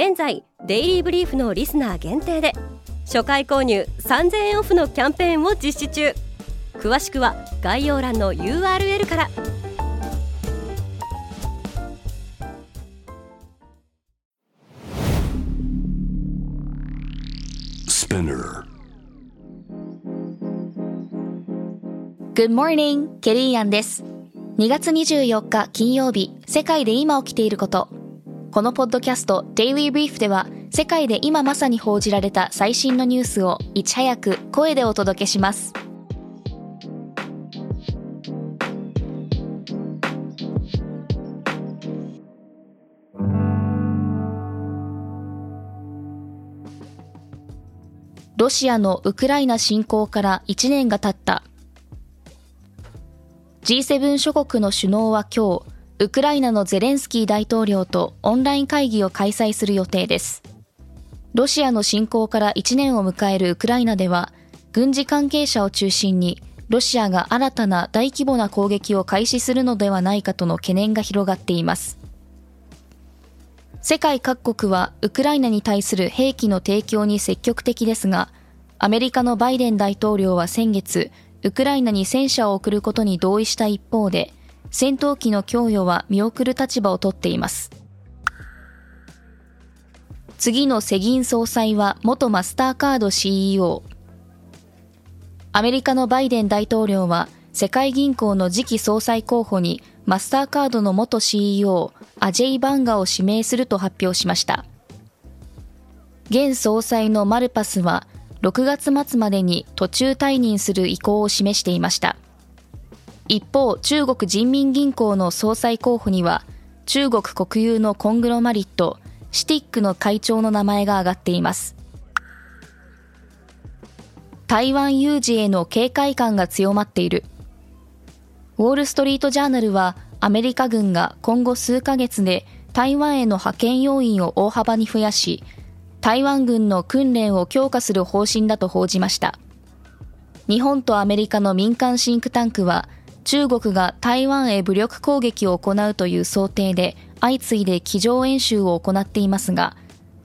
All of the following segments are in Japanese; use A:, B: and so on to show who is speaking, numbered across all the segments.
A: 現在デイリーブリーフのリスナー限定で初回購入3000円オフのキャンペーンを実施中詳しくは概要欄の URL から
B: Good morning! ケリーアンです。2月24日金曜日、世界で今起きていること。このポッドキャスト Daily Brief では、世界で今まさに報じられた最新のニュースをいち早く声でお届けします。ロシアのウクライナ侵攻から1年が経った G7 諸国の首脳は今日、ウクライナのゼレンスキー大統領とオンライン会議を開催する予定です。ロシアの侵攻から1年を迎えるウクライナでは、軍事関係者を中心に、ロシアが新たな大規模な攻撃を開始するのではないかとの懸念が広がっています。世界各国はウクライナに対する兵器の提供に積極的ですが、アメリカのバイデン大統領は先月、ウクライナに戦車を送ることに同意した一方で、戦闘機の供与は見送る立場をとっています。次の世銀総裁は元マスターカード CEO。アメリカのバイデン大統領は世界銀行の次期総裁候補にマスターカードの元 CEO アジェイ・バンガを指名すると発表しました。現総裁のマルパスは6月末までに途中退任する意向を示していました。一方、中国人民銀行の総裁候補には、中国国有のコングロマリット、シティックの会長の名前が挙がっています。台湾有事への警戒感が強まっている。ウォール・ストリート・ジャーナルは、アメリカ軍が今後数ヶ月で台湾への派遣要員を大幅に増やし、台湾軍の訓練を強化する方針だと報じました。日本とアメリカの民間シンクタンクは、中国が台湾へ武力攻撃を行うという想定で相次いで机上演習を行っていますが、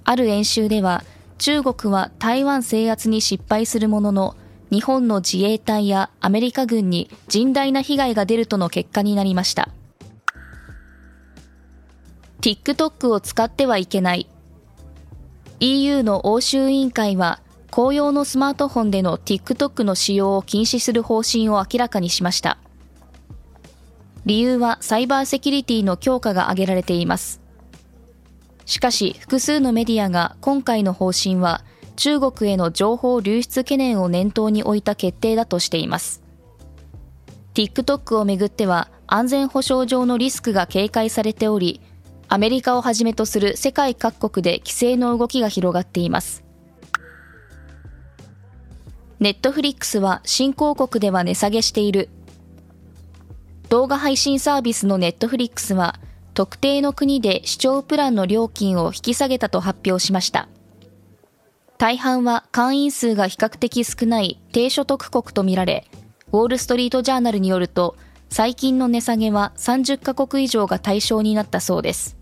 B: ある演習では中国は台湾制圧に失敗するものの、日本の自衛隊やアメリカ軍に甚大な被害が出るとの結果になりました。TikTok を使ってはいけない EU の欧州委員会は公用のスマートフォンでの TikTok の使用を禁止する方針を明らかにしました。理由はサイバーセキュリティの強化が挙げられています。しかし複数のメディアが今回の方針は中国への情報流出懸念を念頭に置いた決定だとしています。TikTok をめぐっては安全保障上のリスクが警戒されており、アメリカをはじめとする世界各国で規制の動きが広がっています。ネットフリックスは新興国では値下げしている。動画配信サービスのネットフリックスは特定の国で視聴プランの料金を引き下げたと発表しました。大半は会員数が比較的少ない低所得国とみられ、ウォール・ストリート・ジャーナルによると、最近の値下げは30カ国以上が対象になったそうです。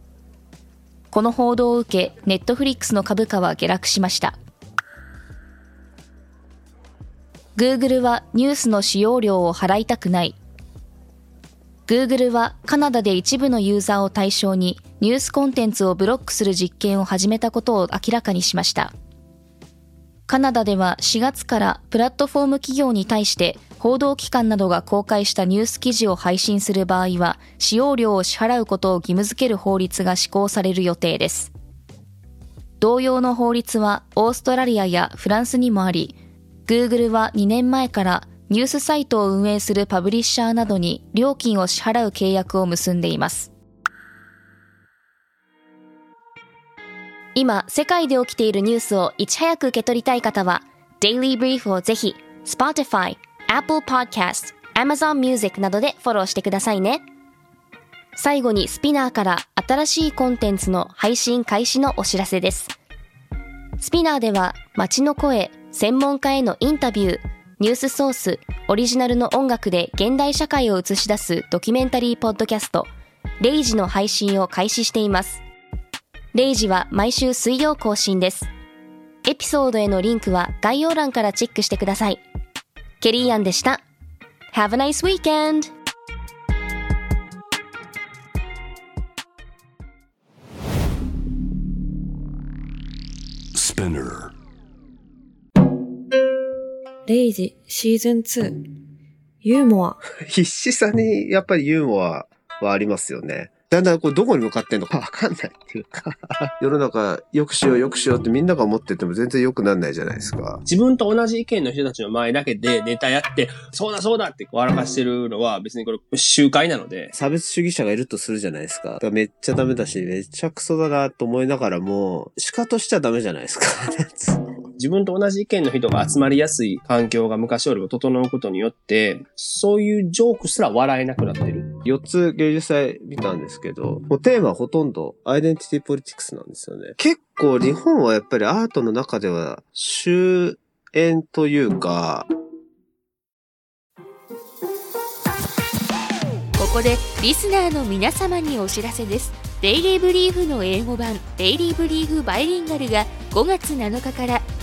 B: この報道を受け、ネットフリックスの株価は下落しました。Google はニュースの使用料を払いたくない。Google はカナダで一部のユーザーを対象にニュースコンテンツをブロックする実験を始めたことを明らかにしました。カナダでは4月からプラットフォーム企業に対して報道機関などが公開したニュース記事を配信する場合は、使用料を支払うことを義務付ける法律が施行される予定です。同様の法律はオーストラリアやフランスにもあり、Google は2年前からニュースサイトを運営するパブリッシャーなどに料金を支払う契約を結んでいます。今、世界で起きているニュースをいち早く受け取りたい方は、Daily Brief をぜひ、Spotify、Apple Podcast、Amazon Music などでフォローしてくださいね。最後にスピナーから新しいコンテンツの配信開始のお知らせです。スピナーでは街の声、専門家へのインタビュー、ニュースソース、オリジナルの音楽で現代社会を映し出すドキュメンタリーポッドキャスト、レイジの配信を開始しています。レイジは毎週水曜更新です。エピソードへのリンクは概要欄からチェックしてください。ケリーアンでした。Have a nice weekend!
C: Spinner
D: レイジシーズン2ユーモア
E: 必死さにやっぱりユーモアはありますよね。だんだんこうどこに向かってんのか わかんないっていうか 世の中良くしよう良くしようってみんなが思ってても全然良くなんないじゃないですか。
F: 自分と同じ意見の人たちの前だけでネタやって、そうだそうだって笑かしてるのは別にこれ集会なので。
E: 差別主義者がいるとするじゃないですか。かめっちゃダメだし、めっちゃクソだなと思いながらも、仕方しちゃダメじゃないですか。
F: 自分と同じ意見の人が集まりやすい環境が昔よりも整うことによって、そういうジョークすら笑えなくなってる。
E: 4つ芸術祭見たんですけど、もうテーマはほとんどアイデンティティポリティクスなんですよね。結構日本はやっぱりアートの中では終焉というか、
B: ここでリスナーの皆様にお知らせです。デイリーブリーフの英語版デイリーブリーフバイリンガルが5月7日から